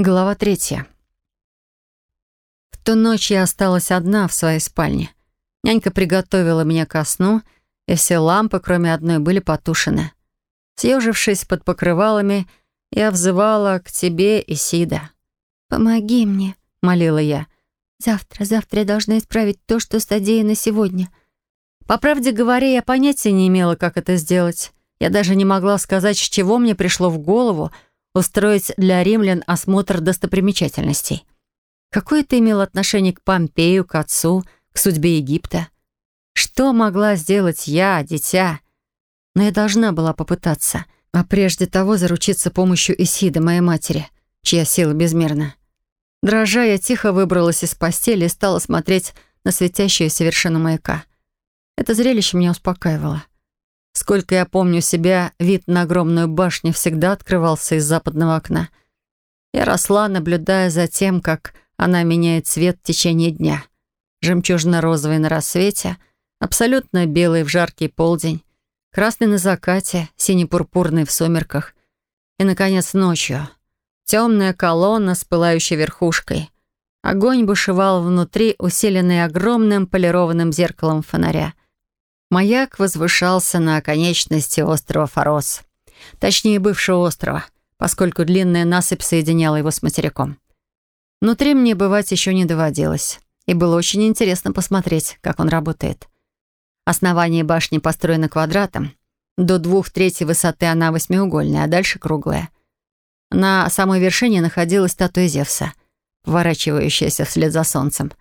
Глава третья. В ту ночь я осталась одна в своей спальне. Нянька приготовила меня ко сну, и все лампы, кроме одной, были потушены. Съежившись под покрывалами, я взывала к тебе, Исида. «Помоги мне», — молила я. «Завтра, завтра я должна исправить то, что содеяно сегодня». По правде говоря, я понятия не имела, как это сделать. Я даже не могла сказать, с чего мне пришло в голову — устроить для римлян осмотр достопримечательностей. Какое это имело отношение к Помпею, к отцу, к судьбе Египта? Что могла сделать я, дитя? Но я должна была попытаться, а прежде того заручиться помощью Исиды, моей матери, чья сила безмерна. Дрожа, я тихо выбралась из постели и стала смотреть на светящуюся вершину маяка. Это зрелище меня успокаивало. Сколько я помню себя, вид на огромную башню всегда открывался из западного окна. Я росла, наблюдая за тем, как она меняет цвет в течение дня. Жемчужно-розовый на рассвете, абсолютно белый в жаркий полдень, красный на закате, сине-пурпурный в сумерках. И, наконец, ночью. Темная колонна с пылающей верхушкой. Огонь бушевал внутри, усиленный огромным полированным зеркалом фонаря. Маяк возвышался на оконечности острова Форос, точнее бывшего острова, поскольку длинная насыпь соединяла его с материком. Внутри мне бывать еще не доводилось, и было очень интересно посмотреть, как он работает. Основание башни построено квадратом. До двух третей высоты она восьмиугольная, а дальше круглая. На самой вершине находилась статуя Зевса, поворачивающаяся вслед за солнцем.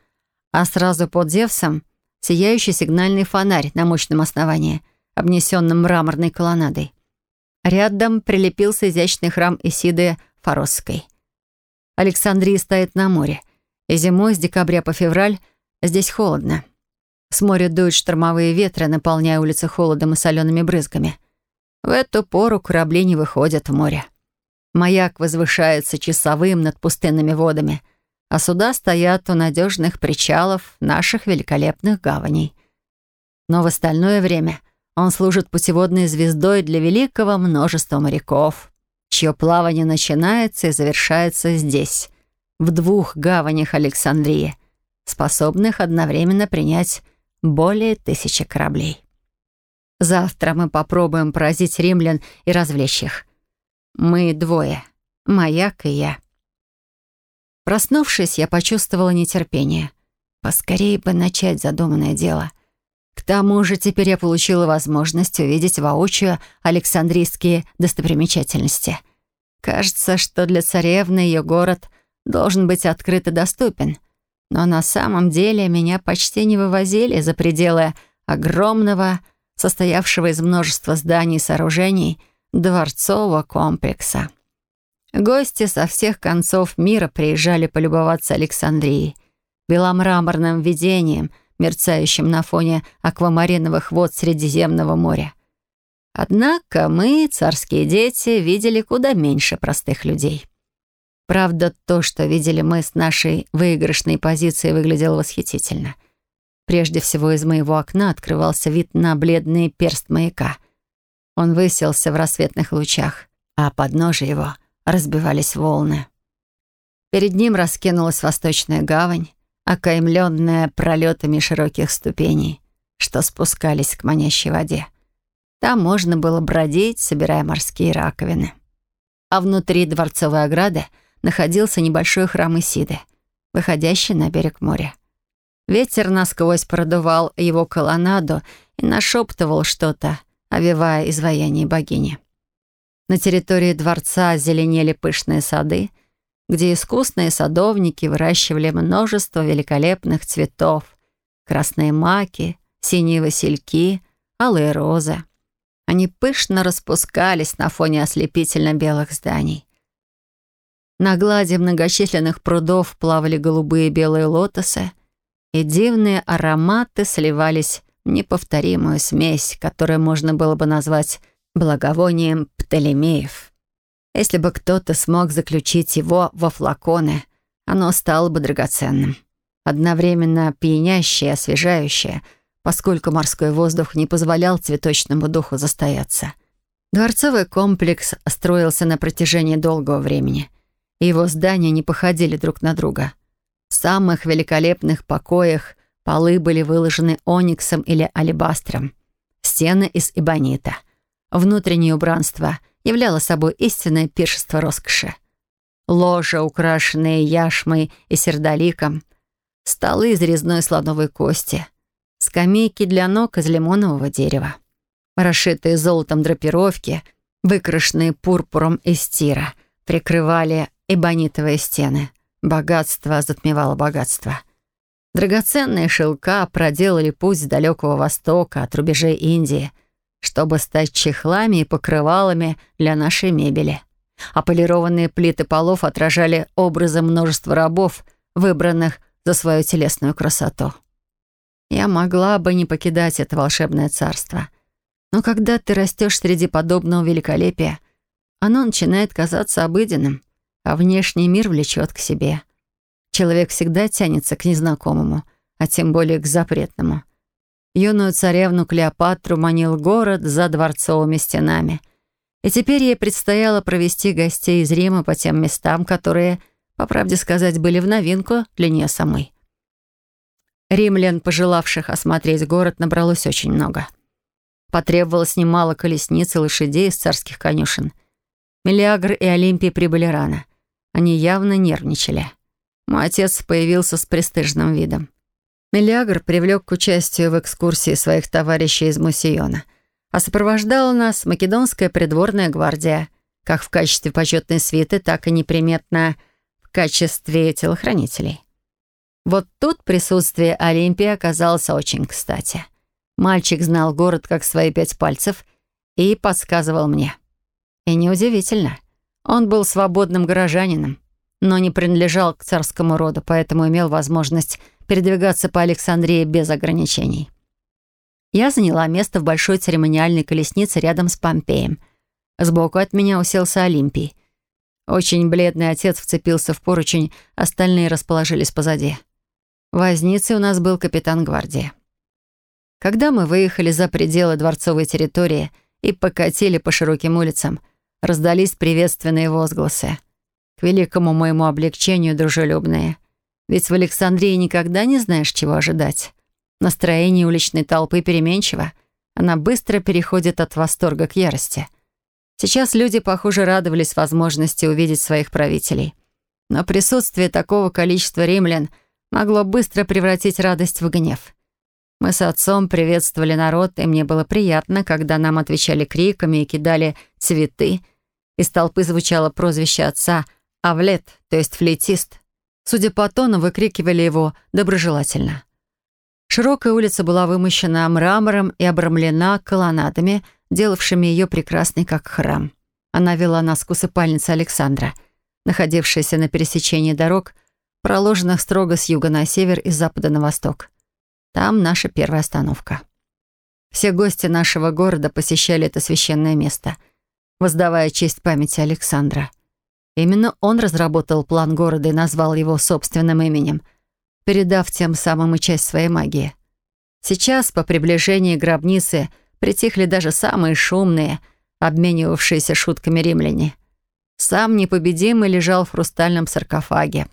А сразу под Зевсом сияющий сигнальный фонарь на мощном основании, обнесенном мраморной колоннадой. Рядом прилепился изящный храм Исиды Форосской. Александрия стоит на море, и зимой с декабря по февраль здесь холодно. С моря дуют штормовые ветры, наполняя улицы холодом и солеными брызгами. В эту пору корабли не выходят в море. Маяк возвышается часовым над пустынными водами — а суда стоят у надежных причалов наших великолепных гаваней. Но в остальное время он служит путеводной звездой для великого множества моряков, чье плавание начинается и завершается здесь, в двух гаванях Александрии, способных одновременно принять более тысячи кораблей. Завтра мы попробуем поразить римлян и развлечь их. Мы двое, маяк и я. Проснувшись, я почувствовала нетерпение. Поскорее бы начать задуманное дело. К тому же теперь я получила возможность увидеть воочию Александрийские достопримечательности. Кажется, что для царевны ее город должен быть открыт и доступен. Но на самом деле меня почти не вывозили за пределы огромного, состоявшего из множества зданий и сооружений, дворцового комплекса. Гости со всех концов мира приезжали полюбоваться Александрией, беломраморным видением, мерцающим на фоне аквамариновых вод Средиземного моря. Однако мы, царские дети, видели куда меньше простых людей. Правда, то, что видели мы с нашей выигрышной позиции, выглядело восхитительно. Прежде всего, из моего окна открывался вид на бледный перст маяка. Он выселся в рассветных лучах, а подножие его — разбивались волны. Перед ним раскинулась восточная гавань, окаймленная пролетами широких ступеней, что спускались к манящей воде. Там можно было бродить, собирая морские раковины. А внутри дворцовой ограды находился небольшой храм Исиды, выходящий на берег моря. Ветер насквозь продувал его колоннаду и нашептывал что-то, овивая изваяние богини. На территории дворца зеленели пышные сады, где искусные садовники выращивали множество великолепных цветов. Красные маки, синие васильки, алые розы. Они пышно распускались на фоне ослепительно-белых зданий. На глади многочисленных прудов плавали голубые и белые лотосы, и дивные ароматы сливались в неповторимую смесь, которую можно было бы назвать благовонием Птолемеев. Если бы кто-то смог заключить его во флаконы, оно стало бы драгоценным. Одновременно пьянящее, и освежающее, поскольку морской воздух не позволял цветочному духу застояться. Дворцовый комплекс строился на протяжении долгого времени, и его здания не походили друг на друга. В самых великолепных покоях полы были выложены ониксом или алебастром, стены из эбонита — Внутреннее убранство являло собой истинное пиршество роскоши. Ложа, украшенные яшмой и сердоликом, столы из резной слоновой кости, скамейки для ног из лимонового дерева, расшитые золотом драпировки, выкрашенные пурпуром из тира, прикрывали эбонитовые стены. Богатство затмевало богатство. Драгоценные шелка проделали путь с далекого востока от рубежей Индии — чтобы стать чехлами и покрывалами для нашей мебели. А полированные плиты полов отражали образы множества рабов, выбранных за свою телесную красоту. Я могла бы не покидать это волшебное царство. Но когда ты растешь среди подобного великолепия, оно начинает казаться обыденным, а внешний мир влечет к себе. Человек всегда тянется к незнакомому, а тем более к запретному — юную царевну Клеопатру манил город за дворцовыми стенами. И теперь ей предстояло провести гостей из Рима по тем местам, которые, по правде сказать, были в новинку для нее самой. Римлян, пожелавших осмотреть город, набралось очень много. Потребовалось немало колесниц и лошадей из царских конюшен. Мелиагр и Олимпий прибыли рано. Они явно нервничали. Мой отец появился с престижным видом. Мелиагр привлек к участию в экскурсии своих товарищей из Мусиона, а сопровождала нас македонская придворная гвардия, как в качестве почетной свиты, так и неприметно в качестве телохранителей. Вот тут присутствие Олимпии оказалось очень кстати. Мальчик знал город как свои пять пальцев и подсказывал мне. И неудивительно. Он был свободным горожанином, но не принадлежал к царскому роду, поэтому имел возможность передвигаться по Александрии без ограничений. Я заняла место в большой церемониальной колеснице рядом с Помпеем. Сбоку от меня уселся Олимпий. Очень бледный отец вцепился в поручень, остальные расположились позади. Возницей у нас был капитан гвардии. Когда мы выехали за пределы дворцовой территории и покатили по широким улицам, раздались приветственные возгласы. К великому моему облегчению дружелюбные — ведь в Александрии никогда не знаешь, чего ожидать. Настроение уличной толпы переменчиво. Она быстро переходит от восторга к ярости. Сейчас люди, похоже, радовались возможности увидеть своих правителей. Но присутствие такого количества римлян могло быстро превратить радость в гнев. Мы с отцом приветствовали народ, и мне было приятно, когда нам отвечали криками и кидали цветы. Из толпы звучало прозвище отца «Авлет», то есть «флейтист». Судя по тону, выкрикивали его доброжелательно. Широкая улица была вымощена мрамором и обрамлена колоннадами, делавшими ее прекрасной, как храм. Она вела нас к усыпальнице Александра, находившейся на пересечении дорог, проложенных строго с юга на север и с запада на восток. Там наша первая остановка. Все гости нашего города посещали это священное место, воздавая честь памяти Александра — Именно он разработал план города и назвал его собственным именем, передав тем самым и часть своей магии. Сейчас, по приближении гробницы, притихли даже самые шумные, обменивавшиеся шутками римляне. Сам непобедимый лежал в хрустальном саркофаге.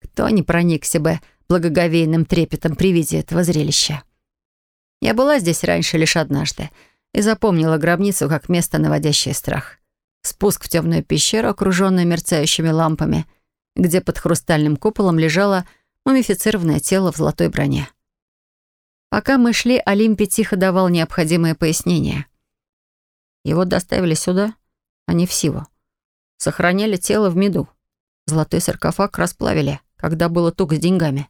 Кто не проникся бы благоговейным трепетом при виде этого зрелища? Я была здесь раньше лишь однажды и запомнила гробницу как место, наводящее страх. Спуск в темную пещеру, окруженную мерцающими лампами, где под хрустальным куполом лежало мумифицированное тело в золотой броне. Пока мы шли, Олимпий тихо давал необходимые пояснения. Его доставили сюда, а не в Сиву. Сохраняли тело в меду. Золотой саркофаг расплавили, когда было тук с деньгами.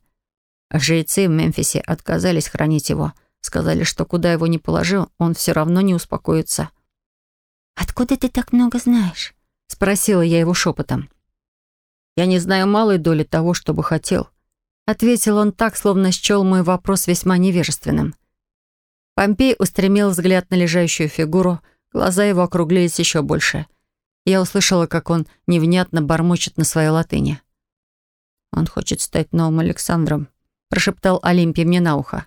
Жрецы в Мемфисе отказались хранить его. Сказали, что куда его ни положил, он все равно не успокоится. — «Откуда ты так много знаешь?» — спросила я его шепотом. «Я не знаю малой доли того, что бы хотел», — ответил он так, словно счел мой вопрос весьма невежественным. Помпей устремил взгляд на лежащую фигуру, глаза его округлились еще больше. Я услышала, как он невнятно бормочет на своей латыни. «Он хочет стать новым Александром», — прошептал Олимпий мне на ухо.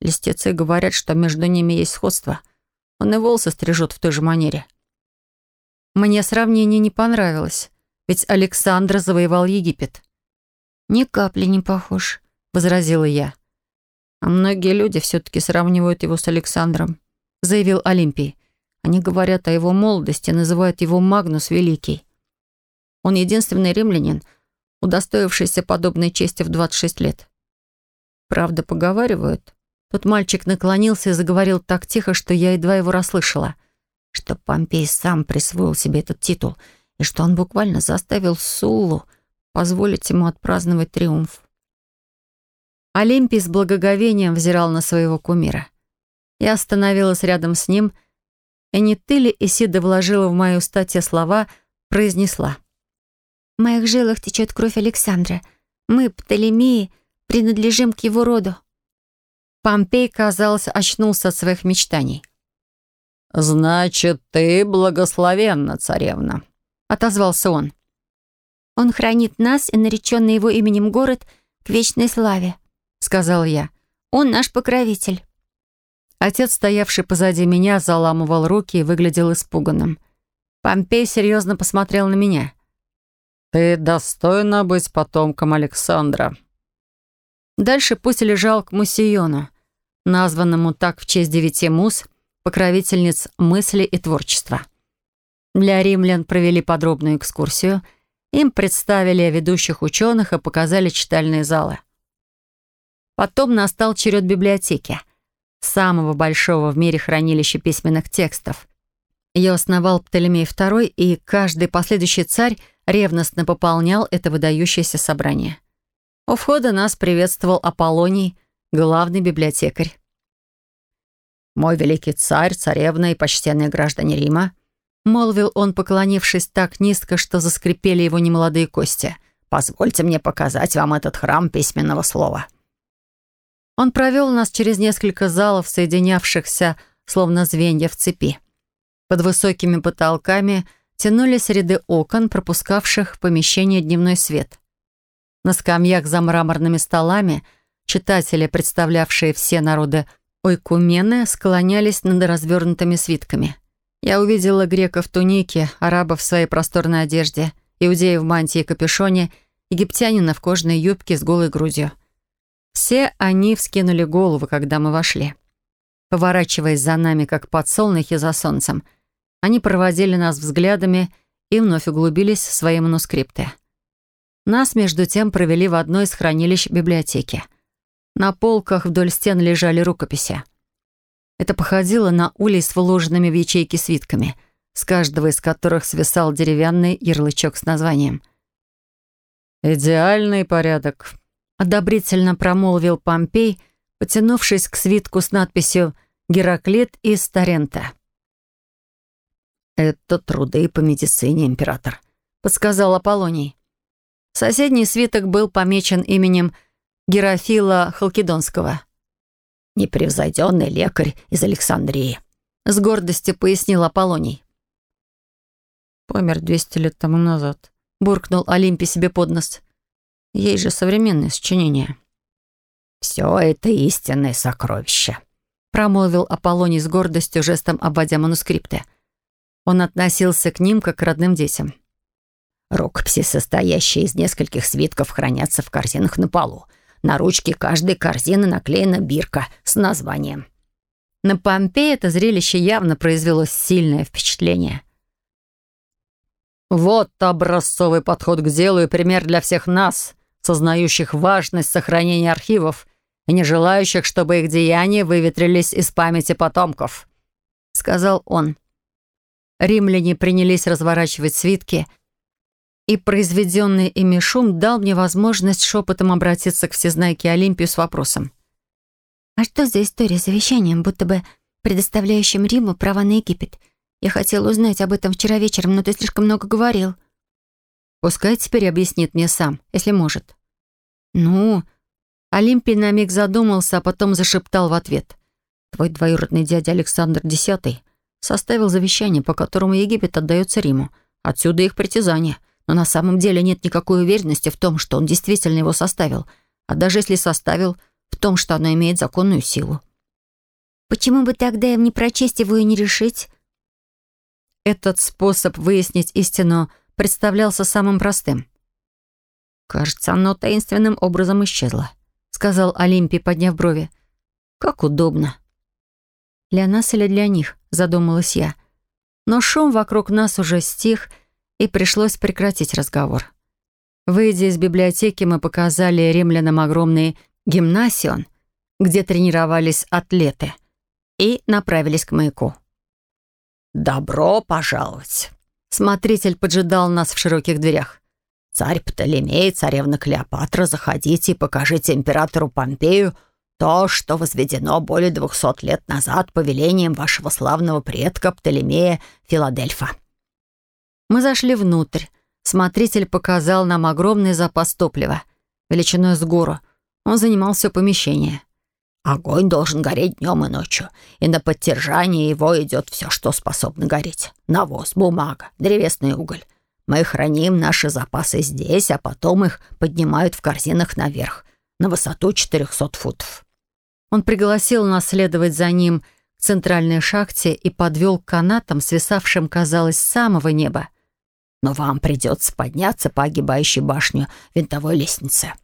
«Листецы говорят, что между ними есть сходство. Он и волосы стрижет в той же манере. Мне сравнение не понравилось, ведь Александр завоевал Египет. «Ни капли не похож», — возразила я. «А многие люди все-таки сравнивают его с Александром», — заявил Олимпий. «Они говорят о его молодости, называют его Магнус Великий. Он единственный римлянин, удостоившийся подобной чести в 26 лет». «Правда, поговаривают?» Тот мальчик наклонился и заговорил так тихо, что я едва его расслышала что Помпей сам присвоил себе этот титул и что он буквально заставил Суллу позволить ему отпраздновать триумф. Олимпий с благоговением взирал на своего кумира. Я остановилась рядом с ним, и не ты ли Исида вложила в мою статье слова, произнесла. «В моих жилах течет кровь Александра. Мы, Птолемеи, принадлежим к его роду». Помпей, казалось, очнулся от своих мечтаний — «Значит, ты благословенна, царевна», — отозвался он. «Он хранит нас и нареченный его именем город к вечной славе», — сказал я. «Он наш покровитель». Отец, стоявший позади меня, заламывал руки и выглядел испуганным. Помпей серьезно посмотрел на меня. «Ты достойна быть потомком Александра». Дальше пусть лежал к Мусиону, названному так в честь девяти мус, покровительниц мысли и творчества. Для римлян провели подробную экскурсию, им представили ведущих ученых и показали читальные залы. Потом настал черед библиотеки, самого большого в мире хранилища письменных текстов. Ее основал Птолемей II, и каждый последующий царь ревностно пополнял это выдающееся собрание. У входа нас приветствовал Аполлоний, главный библиотекарь мой великий царь, царевна и почтенные граждане Рима», молвил он, поклонившись так низко, что заскрипели его немолодые кости. «Позвольте мне показать вам этот храм письменного слова». Он провел нас через несколько залов, соединявшихся, словно звенья в цепи. Под высокими потолками тянулись ряды окон, пропускавших в помещение дневной свет. На скамьях за мраморными столами читатели, представлявшие все народы ойкумены склонялись над развернутыми свитками. Я увидела грека в тунике, араба в своей просторной одежде, иудея в мантии и капюшоне, египтянина в кожаной юбке с голой грудью. Все они вскинули головы, когда мы вошли. Поворачиваясь за нами, как подсолнухи за солнцем, они проводили нас взглядами и вновь углубились в свои манускрипты. Нас, между тем, провели в одно из хранилищ библиотеки — на полках вдоль стен лежали рукописи. Это походило на улей с вложенными в ячейки свитками, с каждого из которых свисал деревянный ярлычок с названием. «Идеальный порядок», — одобрительно промолвил Помпей, потянувшись к свитку с надписью «Гераклит из Тарента». «Это труды по медицине, император», — подсказал Аполлоний. Соседний свиток был помечен именем Герофила Халкидонского. «Непревзойденный лекарь из Александрии», — с гордостью пояснил Аполлоний. «Помер 200 лет тому назад», — буркнул Олимпий себе под нос. «Ей же современные сочинения». «Все это истинное сокровище», — промолвил Аполлоний с гордостью, жестом обводя манускрипты. Он относился к ним, как к родным детям. «Рукописи, состоящие из нескольких свитков, хранятся в корзинах на полу, на ручке каждой корзины наклеена бирка с названием. На Помпеи это зрелище явно произвело сильное впечатление. «Вот образцовый подход к делу и пример для всех нас, сознающих важность сохранения архивов и не желающих, чтобы их деяния выветрились из памяти потомков», — сказал он. Римляне принялись разворачивать свитки — и произведенный ими шум дал мне возможность шепотом обратиться к всезнайке Олимпию с вопросом. «А что за история с завещанием, будто бы предоставляющим Риму права на Египет? Я хотела узнать об этом вчера вечером, но ты слишком много говорил». «Пускай теперь объяснит мне сам, если может». «Ну...» Олимпий на миг задумался, а потом зашептал в ответ. «Твой двоюродный дядя Александр X составил завещание, по которому Египет отдается Риму. Отсюда их притязания но на самом деле нет никакой уверенности в том, что он действительно его составил, а даже если составил, в том, что оно имеет законную силу. Почему бы тогда им не прочесть его и не решить? Этот способ выяснить истину представлялся самым простым. «Кажется, оно таинственным образом исчезло», — сказал Олимпий, подняв брови. «Как удобно». «Для нас или для них?» — задумалась я. Но шум вокруг нас уже стих — и пришлось прекратить разговор. Выйдя из библиотеки, мы показали римлянам огромный гимнасион, где тренировались атлеты, и направились к маяку. «Добро пожаловать!» Смотритель поджидал нас в широких дверях. «Царь Птолемей, царевна Клеопатра, заходите и покажите императору Помпею то, что возведено более двухсот лет назад по велениям вашего славного предка Птолемея Филадельфа». Мы зашли внутрь. Смотритель показал нам огромный запас топлива, величиной с гору. Он занимал все помещение. «Огонь должен гореть днем и ночью, и на поддержание его идет все, что способно гореть. Навоз, бумага, древесный уголь. Мы храним наши запасы здесь, а потом их поднимают в корзинах наверх, на высоту 400 футов». Он пригласил нас следовать за ним к центральной шахте и подвел к канатам, свисавшим, казалось, с самого неба но вам придется подняться по огибающей башню винтовой лестнице».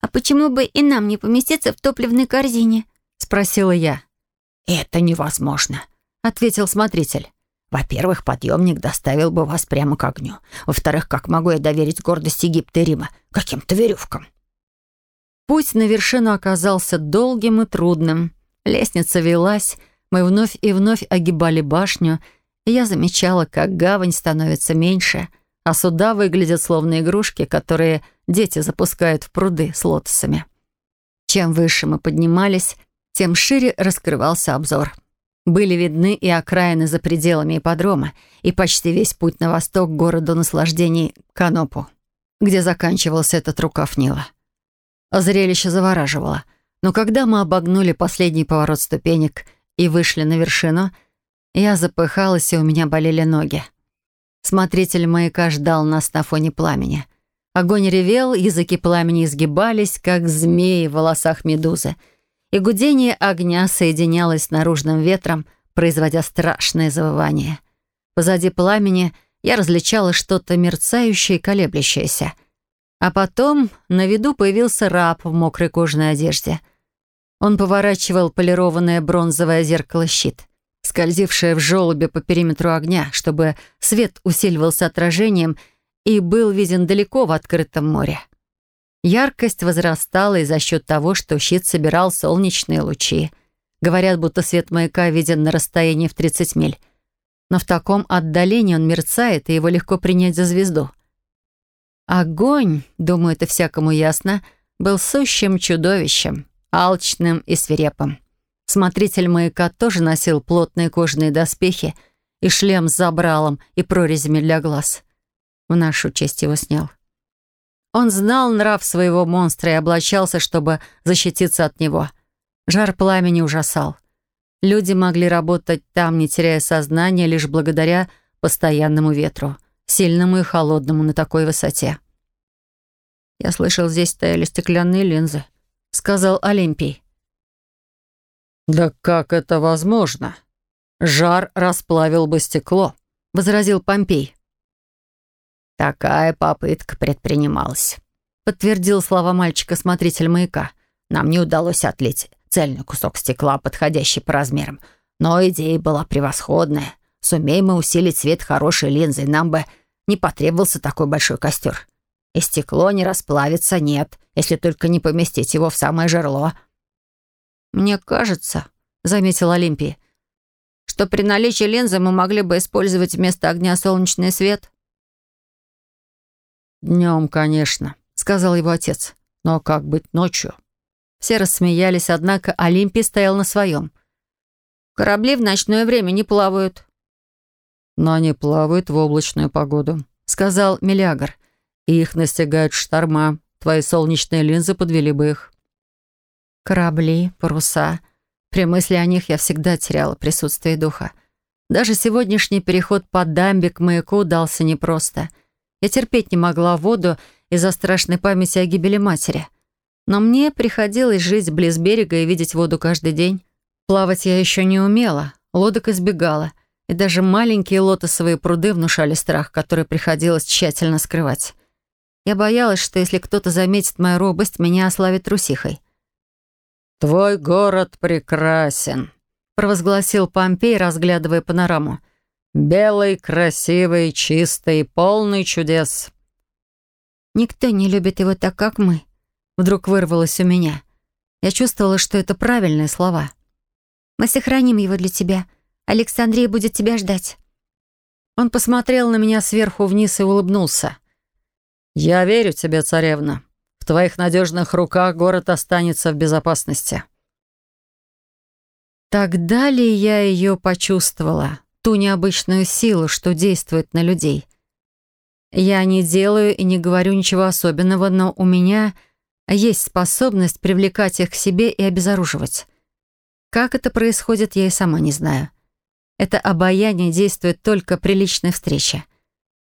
«А почему бы и нам не поместиться в топливной корзине?» — спросила я. «Это невозможно», — ответил смотритель. «Во-первых, подъемник доставил бы вас прямо к огню. Во-вторых, как могу я доверить гордость Египта и Рима каким-то веревкам?» Путь на вершину оказался долгим и трудным. Лестница велась, мы вновь и вновь огибали башню — я замечала, как гавань становится меньше, а суда выглядят словно игрушки, которые дети запускают в пруды с лотосами. Чем выше мы поднимались, тем шире раскрывался обзор. Были видны и окраины за пределами ипподрома, и почти весь путь на восток к городу наслаждений Канопу, где заканчивался этот рукав Нила. Зрелище завораживало, но когда мы обогнули последний поворот ступенек и вышли на вершину — я запыхалась, и у меня болели ноги. Смотритель маяка ждал нас на фоне пламени. Огонь ревел, языки пламени изгибались, как змеи в волосах медузы. И гудение огня соединялось с наружным ветром, производя страшное завывание. Позади пламени я различала что-то мерцающее и колеблющееся. А потом на виду появился раб в мокрой кожаной одежде. Он поворачивал полированное бронзовое зеркало щит скользившая в желобе по периметру огня, чтобы свет усиливался отражением и был виден далеко в открытом море. Яркость возрастала и за счет того, что щит собирал солнечные лучи. Говорят, будто свет маяка виден на расстоянии в 30 миль. Но в таком отдалении он мерцает, и его легко принять за звезду. Огонь, думаю, это всякому ясно, был сущим чудовищем, алчным и свирепым. Смотритель маяка тоже носил плотные кожаные доспехи и шлем с забралом и прорезями для глаз. В нашу честь его снял. Он знал нрав своего монстра и облачался, чтобы защититься от него. Жар пламени ужасал. Люди могли работать там, не теряя сознания, лишь благодаря постоянному ветру, сильному и холодному на такой высоте. «Я слышал, здесь стояли стеклянные линзы», — сказал Олимпий. «Да как это возможно? Жар расплавил бы стекло», — возразил Помпей. «Такая попытка предпринималась», — подтвердил слова мальчика смотритель маяка. «Нам не удалось отлить цельный кусок стекла, подходящий по размерам, но идея была превосходная. Сумеем мы усилить свет хорошей линзой, нам бы не потребовался такой большой костер. И стекло не расплавится, нет, если только не поместить его в самое жерло, «Мне кажется», — заметил Олимпий, «что при наличии линзы мы могли бы использовать вместо огня солнечный свет». «Днем, конечно», — сказал его отец. «Но как быть ночью?» Все рассмеялись, однако Олимпий стоял на своем. «Корабли в ночное время не плавают». «Но они плавают в облачную погоду», — сказал Мелиагр. «Их настигают шторма. Твои солнечные линзы подвели бы их». Корабли, паруса. При мысли о них я всегда теряла присутствие духа. Даже сегодняшний переход по дамбе к маяку дался непросто. Я терпеть не могла воду из-за страшной памяти о гибели матери. Но мне приходилось жить близ берега и видеть воду каждый день. Плавать я еще не умела, лодок избегала, и даже маленькие лотосовые пруды внушали страх, который приходилось тщательно скрывать. Я боялась, что если кто-то заметит мою робость, меня ославит трусихой. «Твой город прекрасен», — провозгласил Помпей, разглядывая панораму. «Белый, красивый, чистый, полный чудес». «Никто не любит его так, как мы», — вдруг вырвалось у меня. Я чувствовала, что это правильные слова. «Мы сохраним его для тебя. Александрия будет тебя ждать». Он посмотрел на меня сверху вниз и улыбнулся. «Я верю тебе, царевна. В твоих надежных руках город останется в безопасности». Тогда ли я ее почувствовала, ту необычную силу, что действует на людей. Я не делаю и не говорю ничего особенного, но у меня есть способность привлекать их к себе и обезоруживать. Как это происходит, я и сама не знаю. Это обаяние действует только при личной встрече.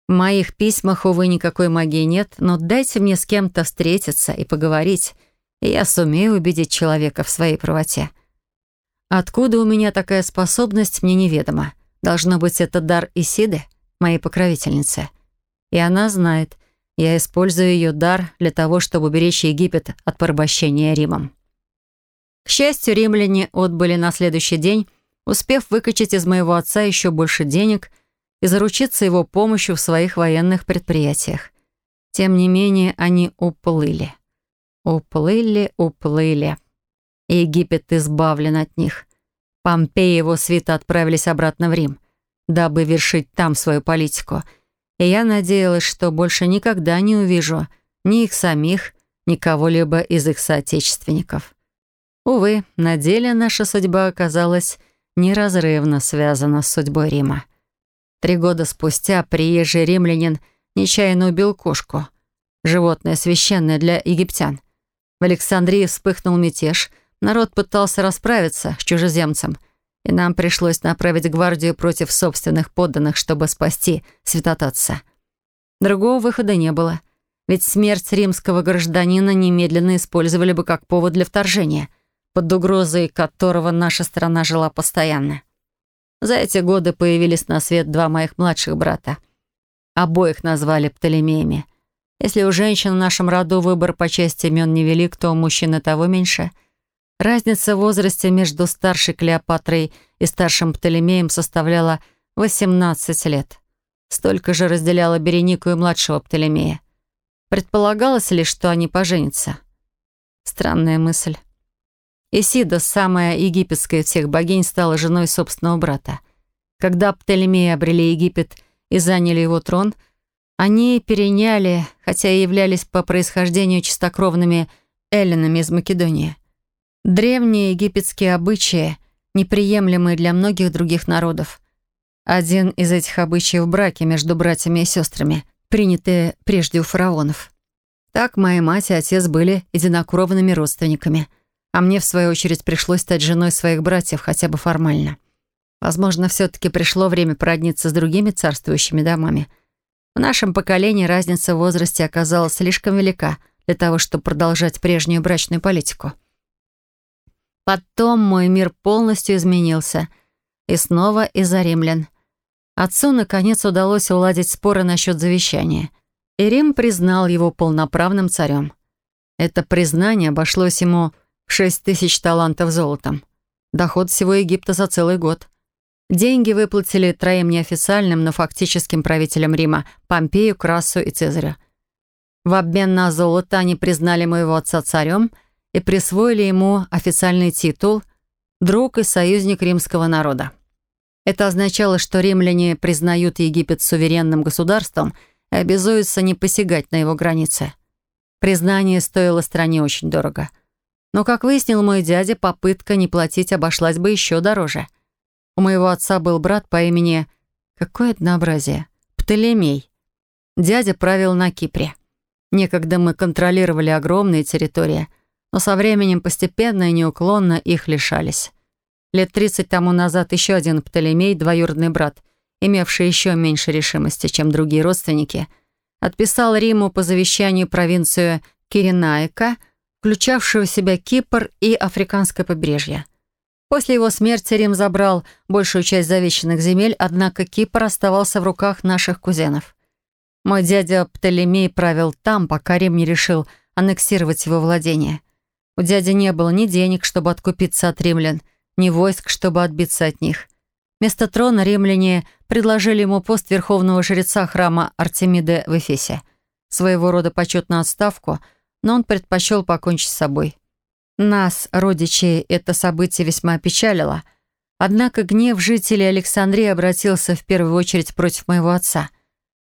В моих письмах, увы, никакой магии нет, но дайте мне с кем-то встретиться и поговорить, и я сумею убедить человека в своей правоте. Откуда у меня такая способность, мне неведомо. Должно быть, это дар Исиды, моей покровительницы. И она знает, я использую ее дар для того, чтобы беречь Египет от порабощения Римом. К счастью, римляне отбыли на следующий день, успев выкачать из моего отца еще больше денег — и заручиться его помощью в своих военных предприятиях. Тем не менее, они уплыли. Уплыли, уплыли. И Египет избавлен от них. Помпеи и его свита отправились обратно в Рим, дабы вершить там свою политику. И я надеялась, что больше никогда не увижу ни их самих, ни кого-либо из их соотечественников. Увы, на деле наша судьба оказалась неразрывно связана с судьбой Рима. Три года спустя приезжий римлянин нечаянно убил кошку. Животное священное для египтян. В Александрии вспыхнул мятеж. Народ пытался расправиться с чужеземцем. И нам пришлось направить гвардию против собственных подданных, чтобы спасти святотатца. Другого выхода не было. Ведь смерть римского гражданина немедленно использовали бы как повод для вторжения, под угрозой которого наша страна жила постоянно. За эти годы появились на свет два моих младших брата. Обоих назвали Птолемеями. Если у женщин в нашем роду выбор по части имен невелик, то у мужчин и того меньше. Разница в возрасте между старшей Клеопатрой и старшим Птолемеем составляла 18 лет. Столько же разделяла Беренику и младшего Птолемея. Предполагалось ли, что они поженятся? Странная мысль. Исида, самая египетская всех богинь, стала женой собственного брата. Когда Птолемеи обрели Египет и заняли его трон, они переняли, хотя и являлись по происхождению чистокровными эллинами из Македонии. Древние египетские обычаи, неприемлемые для многих других народов. Один из этих обычаев браки между братьями и сестрами, принятые прежде у фараонов. Так моя мать и отец были единокровными родственниками – а мне, в свою очередь, пришлось стать женой своих братьев, хотя бы формально. Возможно, все-таки пришло время породниться с другими царствующими домами. В нашем поколении разница в возрасте оказалась слишком велика для того, чтобы продолжать прежнюю брачную политику. Потом мой мир полностью изменился. И снова из-за римлян. Отцу, наконец, удалось уладить споры насчет завещания. И Рим признал его полноправным царем. Это признание обошлось ему Шесть тысяч талантов золотом. Доход всего Египта за целый год. Деньги выплатили троим неофициальным, но фактическим правителям Рима – Помпею, Красу и Цезаря. В обмен на золото они признали моего отца царем и присвоили ему официальный титул «Друг и союзник римского народа». Это означало, что римляне признают Египет суверенным государством и обязуются не посягать на его границы. Признание стоило стране очень дорого – но, как выяснил мой дядя, попытка не платить обошлась бы еще дороже. У моего отца был брат по имени... Какое однообразие? Птолемей. Дядя правил на Кипре. Некогда мы контролировали огромные территории, но со временем постепенно и неуклонно их лишались. Лет 30 тому назад еще один Птолемей, двоюродный брат, имевший еще меньше решимости, чем другие родственники, отписал Риму по завещанию провинцию Киренаика – включавшего в себя Кипр и Африканское побережье. После его смерти Рим забрал большую часть завещанных земель, однако Кипр оставался в руках наших кузенов. Мой дядя Птолемей правил там, пока Рим не решил аннексировать его владение. У дяди не было ни денег, чтобы откупиться от римлян, ни войск, чтобы отбиться от них. Вместо трона римляне предложили ему пост верховного жреца храма Артемиды в Эфесе. Своего рода почетную отставку — но он предпочел покончить с собой. Нас, родичей, это событие весьма опечалило. Однако гнев жителей Александрии обратился в первую очередь против моего отца.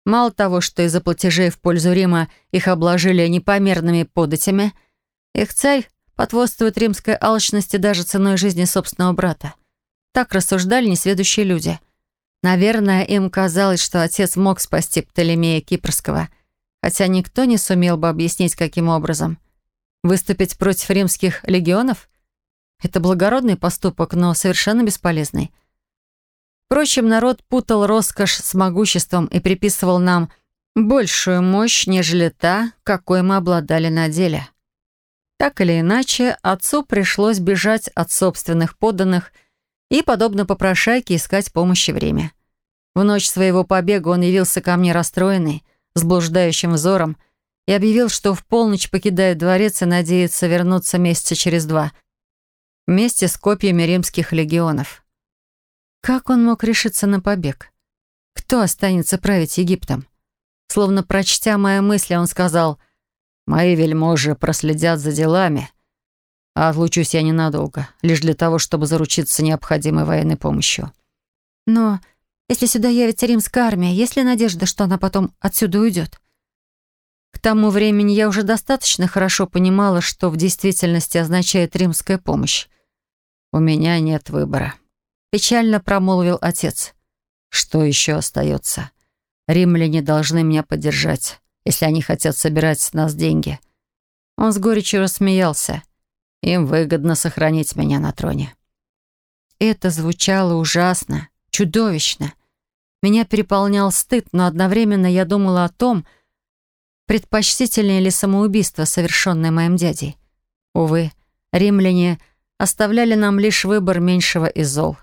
Мало того, что из-за платежей в пользу Рима их обложили непомерными податями, их царь потворствует римской алчности даже ценой жизни собственного брата. Так рассуждали несведущие люди. Наверное, им казалось, что отец мог спасти Птолемея Кипрского — хотя никто не сумел бы объяснить, каким образом. Выступить против римских легионов? Это благородный поступок, но совершенно бесполезный. Впрочем, народ путал роскошь с могуществом и приписывал нам большую мощь, нежели та, какой мы обладали на деле. Так или иначе, отцу пришлось бежать от собственных подданных и, подобно попрошайке, искать помощи в Риме. В ночь своего побега он явился ко мне расстроенный — с блуждающим взором и объявил, что в полночь покидает дворец и надеется вернуться месяца через два, вместе с копьями римских легионов. Как он мог решиться на побег? Кто останется править Египтом? Словно прочтя мои мысли, он сказал, «Мои вельможи проследят за делами, а отлучусь я ненадолго, лишь для того, чтобы заручиться необходимой военной помощью». Но если сюда явится римская армия, есть ли надежда, что она потом отсюда уйдет? К тому времени я уже достаточно хорошо понимала, что в действительности означает римская помощь. «У меня нет выбора», — печально промолвил отец. «Что еще остается? Римляне должны меня поддержать, если они хотят собирать с нас деньги». Он с горечью рассмеялся. «Им выгодно сохранить меня на троне». Это звучало ужасно чудовищно. Меня переполнял стыд, но одновременно я думала о том, предпочтительнее ли самоубийство, совершенное моим дядей. Увы, римляне оставляли нам лишь выбор меньшего из зол.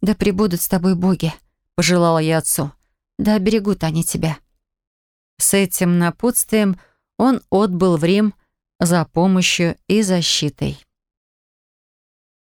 «Да пребудут с тобой боги», — пожелала я отцу. «Да берегут они тебя». С этим напутствием он отбыл в Рим за помощью и защитой.